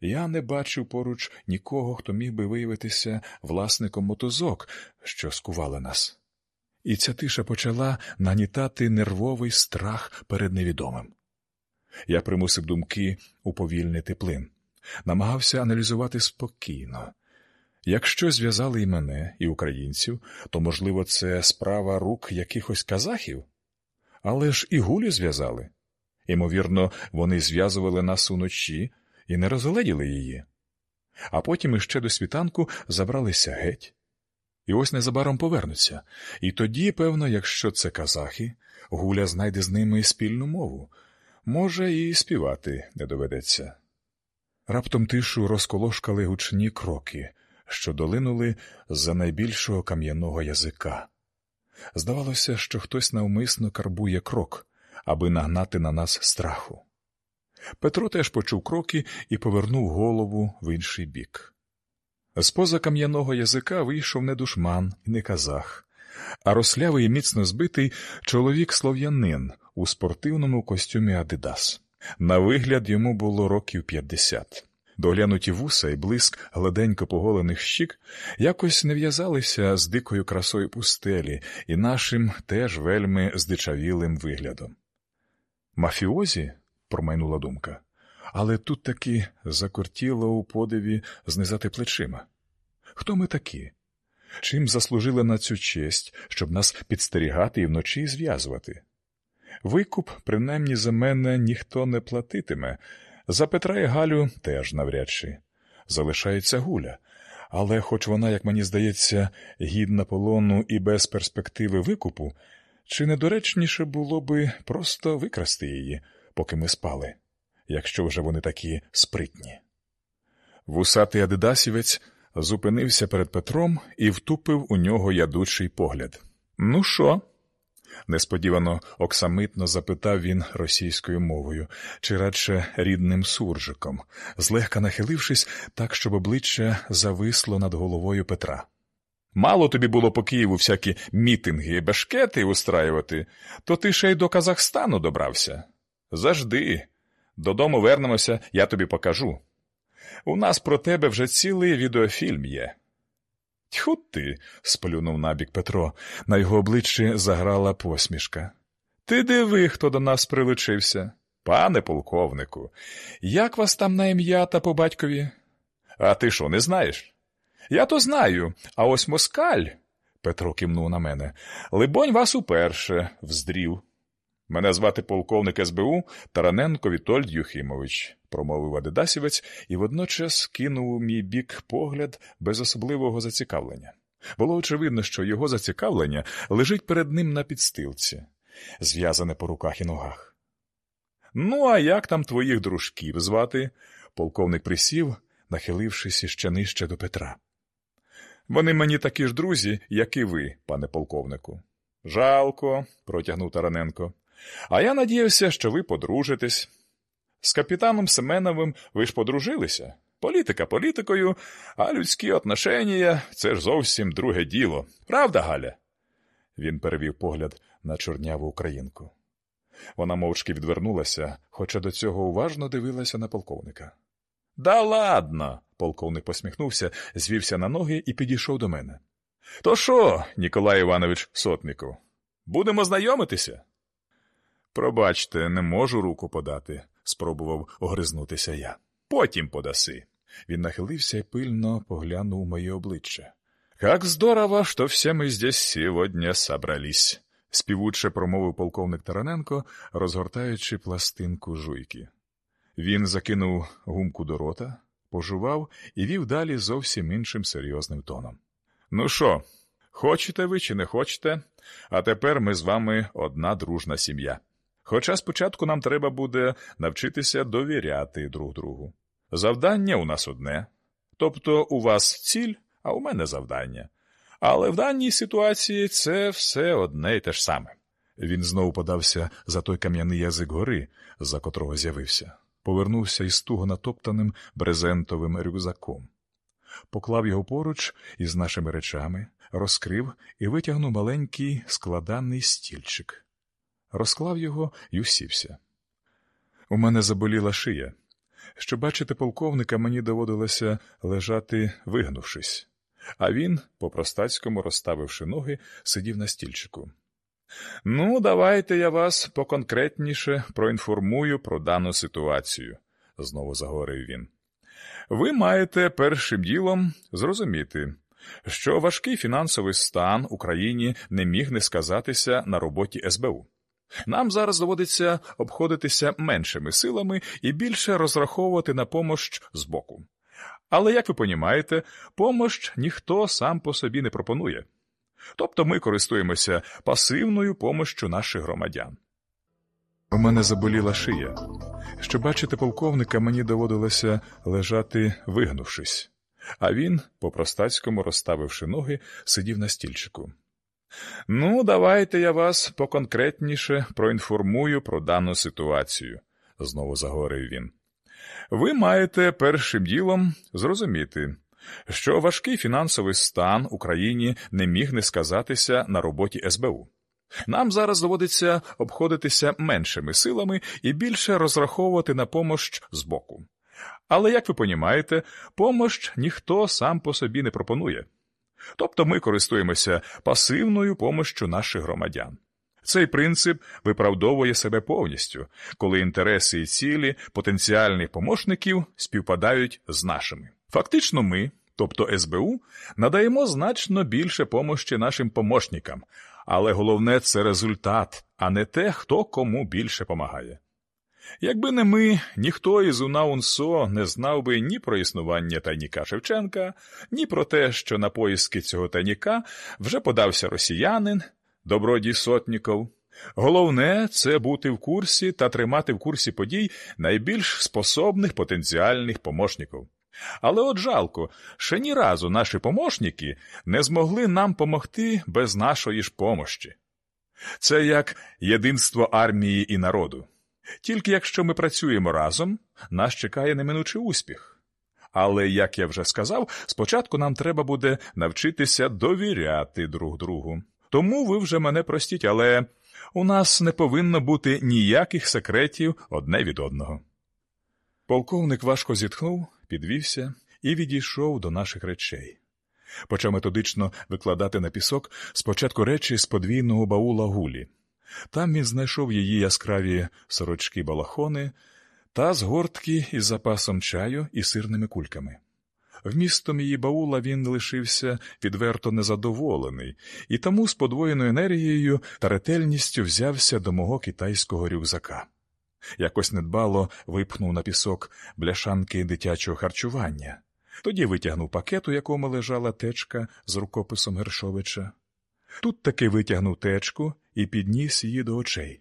Я не бачив поруч нікого, хто міг би виявитися власником мотузок, що скували нас. І ця тиша почала нанітати нервовий страх перед невідомим. Я примусив думки уповільнити плин, намагався аналізувати спокійно. Якщо зв'язали і мене, і українців, то, можливо, це справа рук якихось казахів? Але ж і гулі зв'язали. Ймовірно, вони зв'язували нас уночі і не розгледіли її. А потім іще до світанку забралися геть. І ось незабаром повернуться. І тоді, певно, якщо це казахи, гуля знайде з ними спільну мову. Може, і співати не доведеться. Раптом тишу розколошкали гучні кроки, що долинули з-за найбільшого кам'яного язика. Здавалося, що хтось навмисно карбує крок, аби нагнати на нас страху. Петро теж почув кроки і повернув голову в інший бік. З поза кам'яного язика вийшов не душман і не казах, а рослявий і міцно збитий чоловік слов'янин у спортивному костюмі Адидас. На вигляд йому було років п'ятдесят. Доглянуті вуса і блиск гладенько поголених щік якось не в'язалися з дикою красою пустелі і нашим теж вельми здичавілим виглядом. Мафіозі? Промайнула думка, але тут таки закортіло у подиві знизати плечима. Хто ми такі? Чим заслужили на цю честь, щоб нас підстерігати і вночі зв'язувати? Викуп, принаймні за мене, ніхто не платитиме. За Петра і Галю теж навряд чи. Залишається гуля, але, хоч вона, як мені здається, гідна полону і без перспективи викупу, чи недоречніше було би просто викрасти її, поки ми спали, якщо вже вони такі спритні. Вусатий адидасівець зупинився перед Петром і втупив у нього ядучий погляд. Ну що? Несподівано оксамитно запитав він російською мовою, чи радше рідним суржиком, злегка нахилившись так, щоб обличчя зависло над головою Петра. Мало тобі було по Києву всякі мітинги і бешкети устраювати, то ти ще й до Казахстану добрався. Зажди. Додому вернемося, я тобі покажу. У нас про тебе вже цілий відеофільм є. Тьху ти. сплюнув набік Петро. На його обличчі заграла посмішка. Ти диви, хто до нас прилучився. Пане полковнику, як вас там на ім'я та по батькові? А ти що, не знаєш? Я то знаю, а ось москаль. Петро кивнув на мене. Либонь, вас уперше вздрів. Мене звати полковник СБУ Тараненко Вітольд Юхимович, промовив Адидасівець і водночас кинув у мій бік погляд без особливого зацікавлення. Було очевидно, що його зацікавлення лежить перед ним на підстилці, зв'язане по руках і ногах. Ну, а як там твоїх дружків звати? Полковник присів, нахилившись іще нижче до Петра. Вони мені такі ж друзі, як і ви, пане полковнику. Жалко, протягнув Тараненко. А я надіявся, що ви подружитесь. З капітаном Семеновим ви ж подружилися. Політика політикою, а людські отношення – це ж зовсім друге діло. Правда, Галя? Він перевів погляд на чорняву українку. Вона мовчки відвернулася, хоча до цього уважно дивилася на полковника. Да ладно. полковник посміхнувся, звівся на ноги і підійшов до мене. То що, Ніколай Іванович Сотнику, будемо знайомитися? Пробачте, не можу руку подати, спробував огризнутися я. Потім подаси. Він нахилився і пильно поглянув моє обличчя. Как здорово, що всі ми здесь сьогодні собрались, співуче промовив полковник Тараненко, розгортаючи пластинку жуйки. Він закинув гумку до рота, пожував і вів далі зовсім іншим серйозним тоном. Ну що, хочете ви чи не хочете, а тепер ми з вами одна дружна сім'я. Хоча спочатку нам треба буде навчитися довіряти друг другу. Завдання у нас одне, тобто у вас ціль, а у мене завдання. Але в даній ситуації це все одне й те ж саме. Він знову подався за той кам'яний язик гори, за котрого з'явився, повернувся із туго натоптаним брезентовим рюкзаком, поклав його поруч із нашими речами, розкрив і витягнув маленький складаний стільчик розклав його і усівся. У мене заболіла шия. Щоб бачити полковника, мені доводилося лежати, вигнувшись, а він, по простацькому розставивши ноги, сидів на стільчику. Ну, давайте я вас поконкретніше проінформую про дану ситуацію, знову заговорив він. Ви маєте першим ділом зрозуміти, що важкий фінансовий стан Україні не міг не сказатися на роботі СБУ. Нам зараз доводиться обходитися меншими силами і більше розраховувати на помощ збоку. Але, як ви понімаєте, помощ ніхто сам по собі не пропонує. Тобто ми користуємося пасивною помощю наших громадян. У мене заболіла шия. Щоб бачити полковника, мені доводилося лежати, вигнувшись, а він, по простацькому розставивши ноги, сидів на стільчику. Ну, давайте я вас поконкретніше проінформую про дану ситуацію, знову заговорив він. Ви маєте першим ділом зрозуміти, що важкий фінансовий стан Україні не міг не сказатися на роботі СБУ. Нам зараз доводиться обходитися меншими силами і більше розраховувати на помощ збоку. Але, як ви понімаєте, помощ ніхто сам по собі не пропонує. Тобто ми користуємося пасивною помощю наших громадян. Цей принцип виправдовує себе повністю, коли інтереси і цілі потенціальних помощників співпадають з нашими. Фактично, ми, тобто СБУ, надаємо значно більше помощі нашим помощникам, але головне це результат, а не те, хто кому більше помагає. Якби не ми, ніхто із УНАУНСО не знав би ні про існування тайніка Шевченка, ні про те, що на поиски цього тайніка вже подався росіянин, добродій Сотніков. Головне це бути в курсі та тримати в курсі подій найбільш способних потенціальних помощників. Але от жалко, ще ні разу наші помощники не змогли нам помогти без нашої ж помощі. Це як єдинство армії і народу. Тільки якщо ми працюємо разом, нас чекає неминучий успіх. Але, як я вже сказав, спочатку нам треба буде навчитися довіряти друг другу. Тому ви вже мене простіть, але у нас не повинно бути ніяких секретів одне від одного. Полковник важко зітхнув, підвівся і відійшов до наших речей. Почав методично викладати на пісок спочатку речі з подвійного баула гулі. Там він знайшов її яскраві сорочки балахони та згортки із запасом чаю і сирними кульками. Вмістом її баула він лишився відверто незадоволений, і тому з подвоєною енергією та ретельністю взявся до мого китайського рюкзака. Якось недбало випхнув на пісок бляшанки дитячого харчування, тоді витягнув пакет, у якому лежала течка з рукописом Гершовича. Тут таки витягнув течку і підніс її до очей.